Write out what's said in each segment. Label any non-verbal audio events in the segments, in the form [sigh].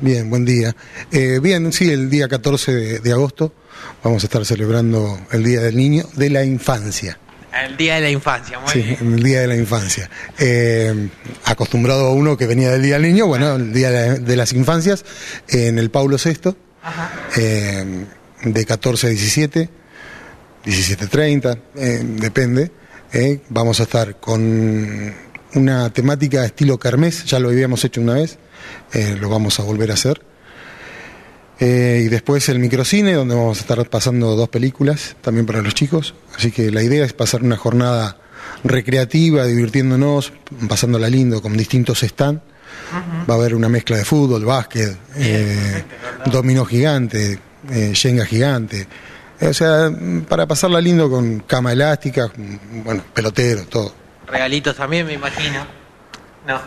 Bien, buen día. Eh, bien, sí, el día 14 de, de agosto vamos a estar celebrando el Día del Niño de la Infancia. El Día de la Infancia, muy Sí, bien. el Día de la Infancia. Eh, acostumbrado a uno que venía del Día del Niño, bueno, el Día de, la- de las Infancias en el Paulo VI, Ajá. eh, de 14 a 17, 17.30, eh, depende. eh, vamos a estar con una temática estilo Kermés, ya lo habíamos hecho una vez, eh, lo vamos a volver a hacer. Eh, y después el microcine, donde vamos a estar pasando dos películas, también para los chicos. Así que la idea es pasar una jornada recreativa, divirtiéndonos, pasándola lindo con distintos stands. Va a haber una mezcla de fútbol, básquet, eh, dominó gigante, eh, yenga gigante. O sea, para pasarla lindo con cama elástica, bueno, pelotero, todo. Regalitos también, me imagino. No.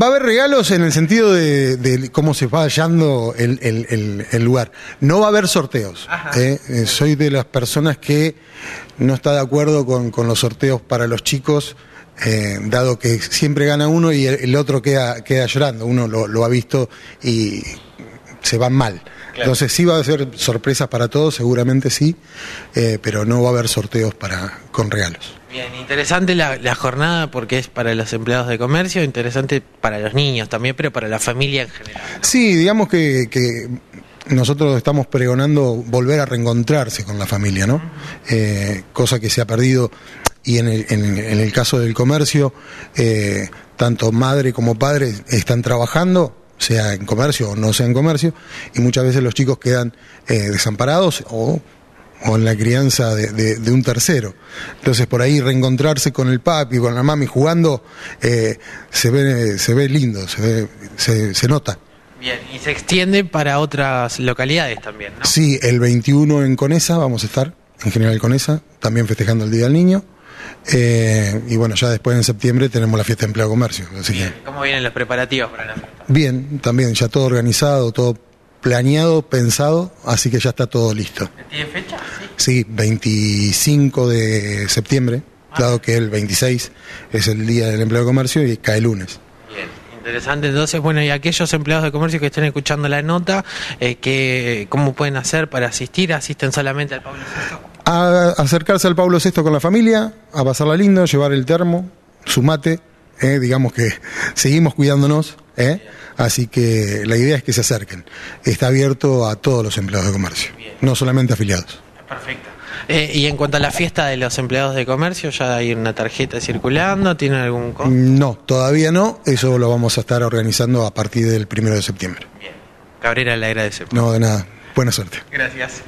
Va a haber regalos en el sentido de, de cómo se va hallando el, el- el- el lugar. No va a haber sorteos. ¿eh? Eh, soy de las personas que no está de acuerdo con, con los sorteos para los chicos, eh, dado que siempre gana uno y el, el otro queda, queda llorando. Uno lo, lo ha visto y se van mal. Entonces sí va a ser sorpresas para todos, seguramente sí, eh, pero no va a haber sorteos para con regalos. Bien, interesante la, la jornada porque es para los empleados de comercio, interesante para los niños también, pero para la familia en general. Sí, digamos que, que nosotros estamos pregonando volver a reencontrarse con la familia, ¿no? Eh, cosa que se ha perdido y en el, en, en el caso del comercio, eh, tanto madre como padre están trabajando, sea en comercio o no sea en comercio, y muchas veces los chicos quedan eh, desamparados o o en la crianza de, de- de un tercero. Entonces por ahí reencontrarse con el papi, con la mami jugando, eh, se ve se ve lindo, se, ve- se, se nota. Bien, y se extiende para otras localidades también, ¿no? Sí, el 21 en Conesa vamos a estar, en General Conesa, también festejando el Día del Niño. Eh, y bueno, ya después en septiembre tenemos la fiesta de empleo comercio. Así que Bien, ¿cómo vienen los preparativos para la fiesta? bien, también ya todo organizado, todo planeado, pensado, así que ya está todo listo. ¿Tiene fecha? Sí. Sí, 25 de septiembre, dado que el 26 es el Día del Empleo de Comercio y cae lunes. Bien, interesante. Entonces, bueno, y aquellos empleados de comercio que estén escuchando la nota, eh, que, ¿cómo pueden hacer para asistir? ¿Asisten solamente al Pablo VI? A acercarse al Pablo VI con la familia, a pasarla lindo, llevar el termo, su mate, eh, digamos que [laughs] seguimos cuidándonos, eh, así que la idea es que se acerquen. Está abierto a todos los empleados de comercio, no solamente afiliados. Perfecto. Eh, y en cuanto a la fiesta de los empleados de comercio, ¿ya hay una tarjeta circulando? ¿Tienen algún costo? No, todavía no, eso lo vamos a estar organizando a partir del primero de septiembre. Bien. Cabrera le agradece. No, de nada, buena suerte. Gracias.